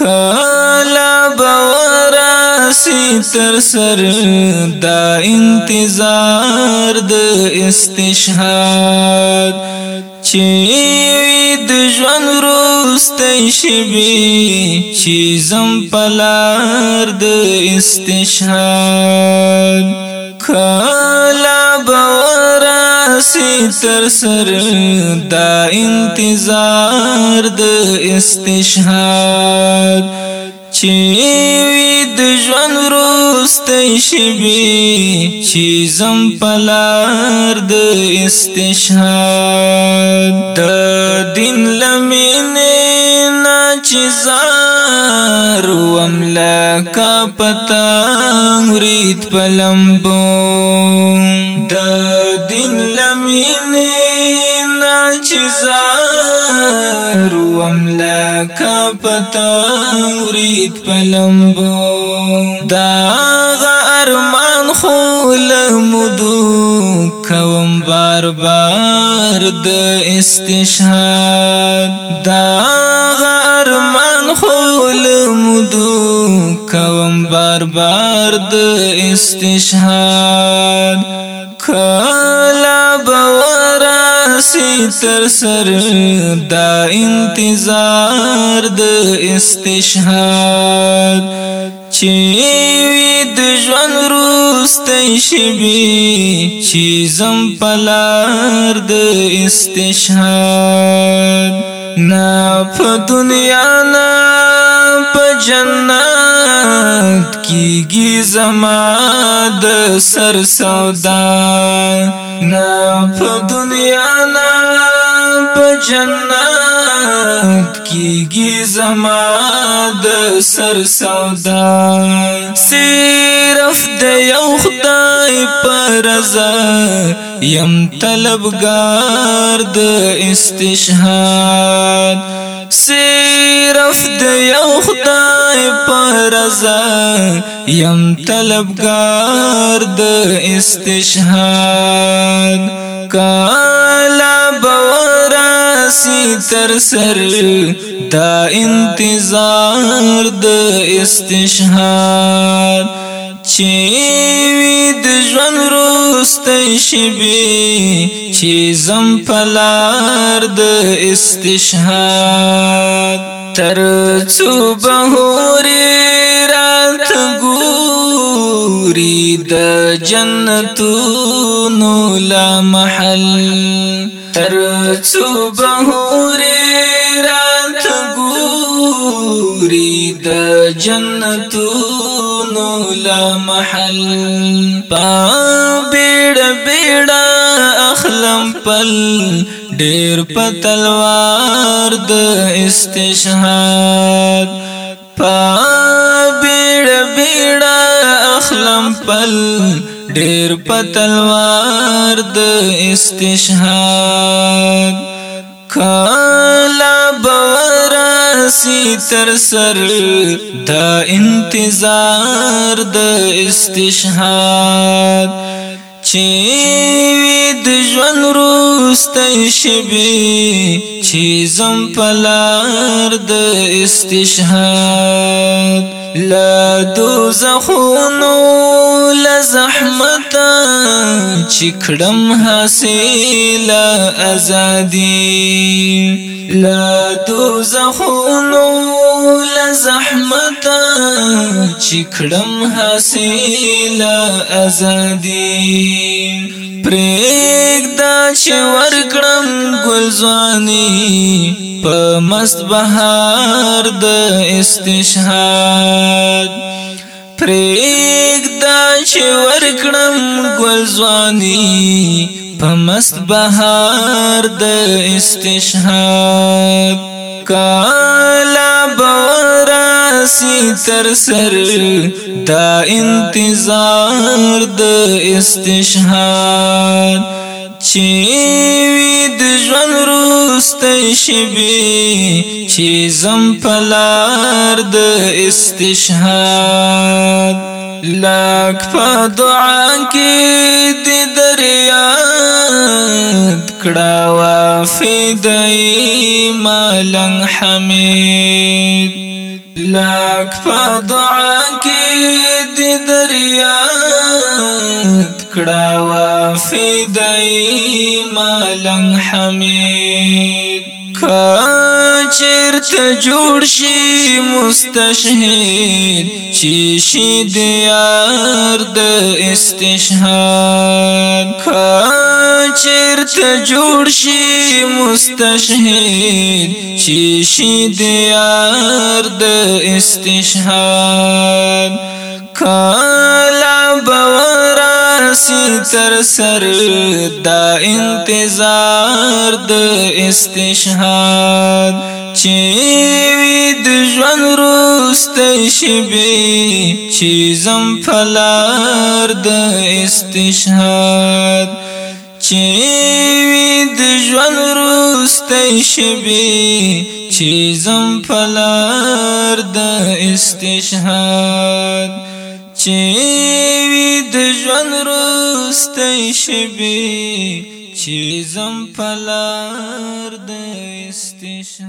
کلا بورا سی تر سر دا انتظار د استشهاد چې د ژوند روستې شبي چې زم پلار د استشهاد کلا بورا رسی تر سر دا انتظار د استشهاد چې وی د ژوند روستې شبي چې زم پلار د استشهاد د دین لمنه نا چې زار وملا کا پتا مرید پلمبو کا پتا ورید پلمبو دا غا ارمان خول مدو کوم بار بار د استشهاد دا غا ارمان خول مدو کوم بار بار د استشهاد کال رسی تر سر دا انتظار د استشهاد چې وی د ژوند روستې شبي چې زم پلار د استشهاد نا په دنیا نا په جنت کیږي زما د سر سودا نه په دنیا نه په جنت کیږي زما د سر سودا صرف د یو خدای پر رضا يم طلبګار د استشهاد صرف د یو خدای پر رضا يم طلبګار د استشهاد کالا بوا رسی تر سر دا انتظار د استشهاد چې وی د ژوند روستې شبي چې زم پلار د استشهاد تر څو بهوري رات ګوري د جنتونو لا محل تر صبح ری رات ګوري د جنتونو لا محل پا بیڑ بیڑ اخلم پل ډیر په تلوار د استشهاد پا بیڑ بیڑ اخلم پل ډیر پتلوار د استشهاد کلا باراسی تر سر دا انتظار د استشهاد چی د ژوند روستې شبي چې زم پلار د استشهاد لا دوزخونو لزحمت چکړم حاصل ازادي لا دوزخونو لزحمت چکړم حاصل ازادي پریک دا چې ورکړم ګلزواني په مست بهار د استشهاد پریک دا چې ورکړم ګلزواني په مست بهار د استشهاد کالا بو سی تر سر دا انتظار د استشهاد چې وی د ژوند روسته شبي چې زم پلار د استشهاد لاک په دعا کې د دریا کړه وافدای ملنګ حمید لك فضعك دي دريا كراوا في دي مالا حميد چرته جوړ شي مستشهد چې شي د یار د استشهاد چرته جوړ شي مستشهد چې شي د یار د استشهاد کلا بورا سی تر سر دا انتظار د استشهاد چې وی د ژوند روسته شبي چې زم فلار د استشهاد چې وی د ژوند روسته شبي چې زم فلار د استشهاد چې وی د ژوند روسته شبي چې زم فلار د 地上。